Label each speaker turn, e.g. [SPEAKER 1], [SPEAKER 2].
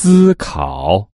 [SPEAKER 1] 思考。